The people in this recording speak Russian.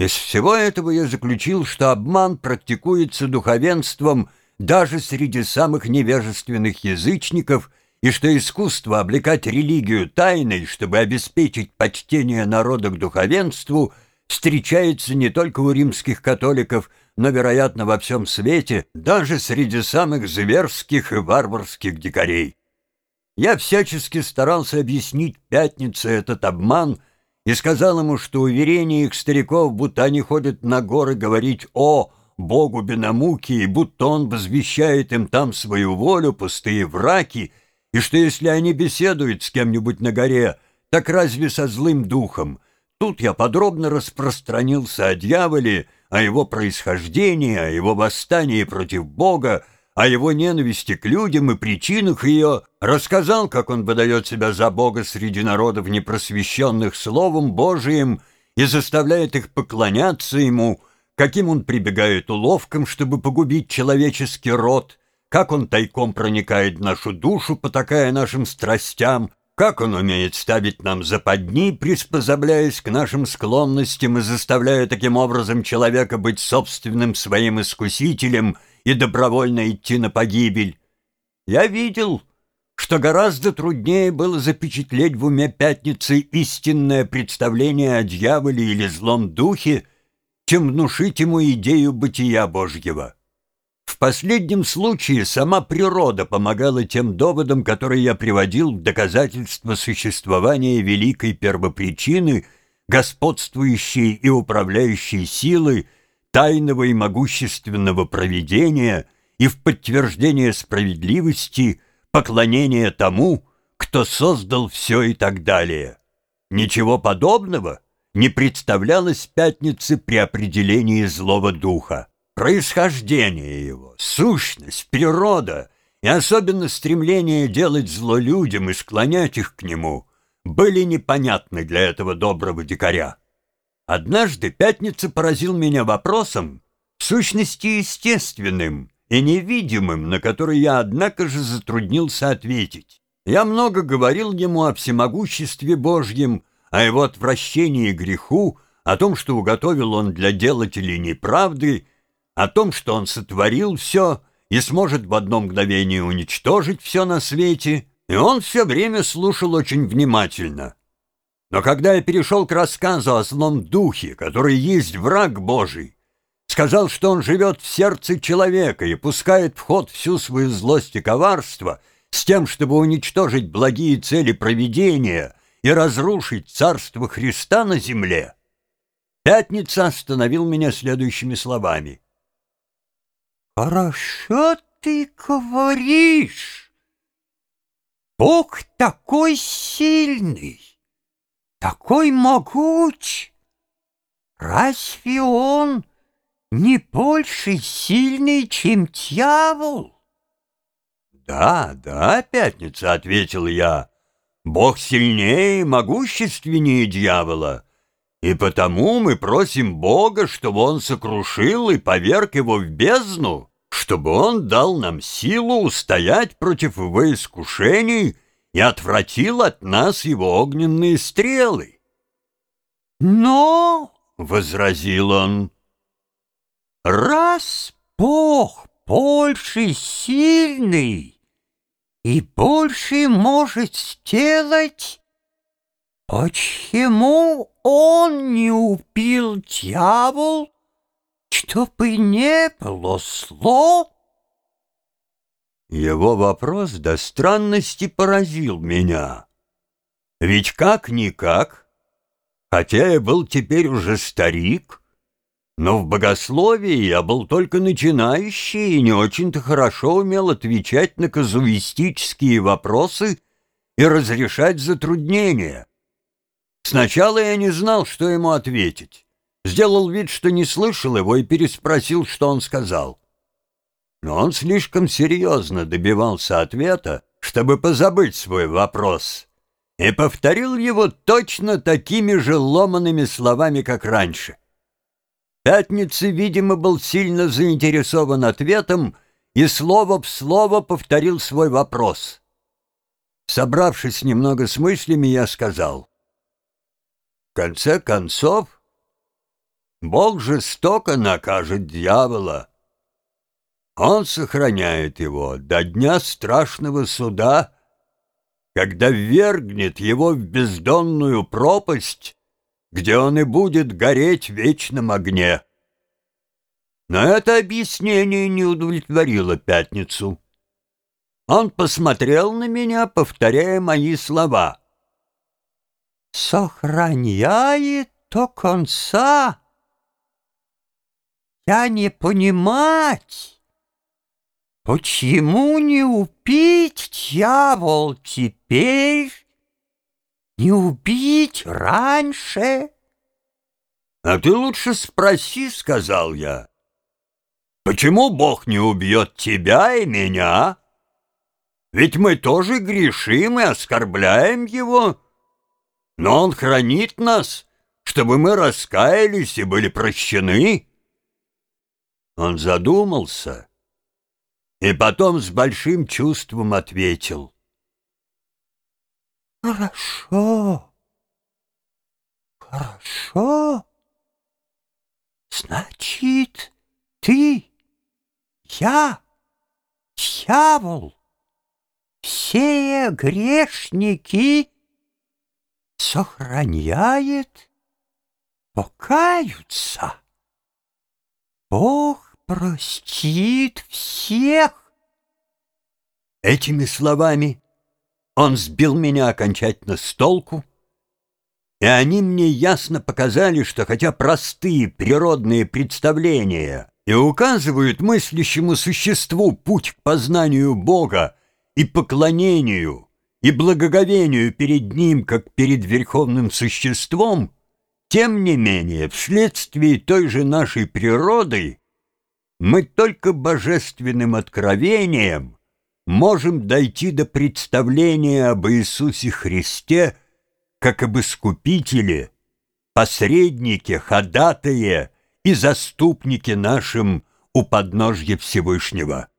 Из всего этого я заключил, что обман практикуется духовенством даже среди самых невежественных язычников и что искусство облекать религию тайной, чтобы обеспечить почтение народа к духовенству, встречается не только у римских католиков, но, вероятно, во всем свете, даже среди самых зверских и варварских дикарей. Я всячески старался объяснить Пятнице этот обман и сказал ему, что уверение их стариков, будто они ходят на горы говорить «О!» Богу Бенамуки, и будто он возвещает им там свою волю, пустые враки, и что если они беседуют с кем-нибудь на горе, так разве со злым духом? Тут я подробно распространился о дьяволе, о его происхождении, о его восстании против Бога, о его ненависти к людям и причинах ее, рассказал, как он выдает себя за Бога среди народов, непросвещенных Словом Божиим, и заставляет их поклоняться Ему, каким он прибегает уловкам, чтобы погубить человеческий род, как он тайком проникает в нашу душу, потакая нашим страстям, как он умеет ставить нам западни, приспособляясь к нашим склонностям и заставляя таким образом человека быть собственным своим искусителем и добровольно идти на погибель. Я видел, что гораздо труднее было запечатлеть в уме пятницы истинное представление о дьяволе или злом духе, чем внушить ему идею бытия Божьего. В последнем случае сама природа помогала тем доводам, которые я приводил в доказательство существования великой первопричины, господствующей и управляющей силы, тайного и могущественного провидения и в подтверждение справедливости, поклонения тому, кто создал все и так далее. Ничего подобного не представлялось пятнице при определении злого духа происхождение его, сущность, природа и особенно стремление делать зло людям и склонять их к нему были непонятны для этого доброго дикаря. Однажды Пятница поразил меня вопросом, в сущности естественным и невидимым, на который я, однако же, затруднился ответить. Я много говорил ему о всемогуществе Божьем, о его отвращении греху, о том, что уготовил он для делателей неправды о том, что он сотворил все и сможет в одно мгновение уничтожить все на свете, и он все время слушал очень внимательно. Но когда я перешел к рассказу о злом духе, который есть враг Божий, сказал, что он живет в сердце человека и пускает в ход всю свою злость и коварство с тем, чтобы уничтожить благие цели провидения и разрушить царство Христа на земле, Пятница остановил меня следующими словами. Хорошо ты говоришь. Бог такой сильный, такой могуч. Разве он не больше сильный, чем дьявол? Да, да, Пятница, ответил я. Бог сильнее и могущественнее дьявола. И потому мы просим Бога, чтобы Он сокрушил и поверг его в бездну, чтобы он дал нам силу устоять против его искушений и отвратил от нас его огненные стрелы. Но, — возразил он, — раз Бог больше сильный и больше может сделать, почему он не убил дьявол чтобы не было слов. Его вопрос до странности поразил меня. Ведь как-никак, хотя я был теперь уже старик, но в богословии я был только начинающий и не очень-то хорошо умел отвечать на казуистические вопросы и разрешать затруднения. Сначала я не знал, что ему ответить сделал вид, что не слышал его и переспросил, что он сказал. Но он слишком серьезно добивался ответа, чтобы позабыть свой вопрос, и повторил его точно такими же ломанными словами, как раньше. Пятница, видимо, был сильно заинтересован ответом и слово в слово повторил свой вопрос. Собравшись немного с мыслями, я сказал, «В конце концов, Бог жестоко накажет дьявола. Он сохраняет его до дня страшного суда, когда ввергнет его в бездонную пропасть, где он и будет гореть в вечном огне. Но это объяснение не удовлетворило Пятницу. Он посмотрел на меня, повторяя мои слова. «Сохраняет до конца. Я не понимать, почему не убить дьявол теперь, не убить раньше?» «А ты лучше спроси», — сказал я. «Почему Бог не убьет тебя и меня?» Ведь мы тоже грешим и оскорбляем Его. Но Он хранит нас, чтобы мы раскаялись и были прощены. Он задумался и потом с большим чувством ответил. Хорошо, хорошо. Значит, ты, я, дьявол все грешники сохраняет, покаются. Бог простит всех. Этими словами он сбил меня окончательно с толку, и они мне ясно показали, что хотя простые природные представления и указывают мыслящему существу путь к познанию Бога, и поклонению, и благоговению перед Ним, как перед Верховным Существом, тем не менее, вследствие той же нашей природы, мы только божественным откровением можем дойти до представления об Иисусе Христе как об Искупителе, посреднике, ходатае и заступнике нашим у подножья Всевышнего.